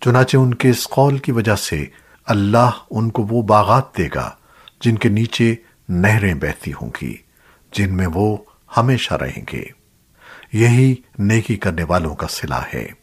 چنانچہ ان کے اس قول کی وجہ سے اللہ ان کو وہ باغات دے گا جن کے نیچے نہریں بہتی ہوں گی، جن میں وہ ہمیشہ رہیں گے۔ یہی نیکی کرنے والوں کا صلح ہے۔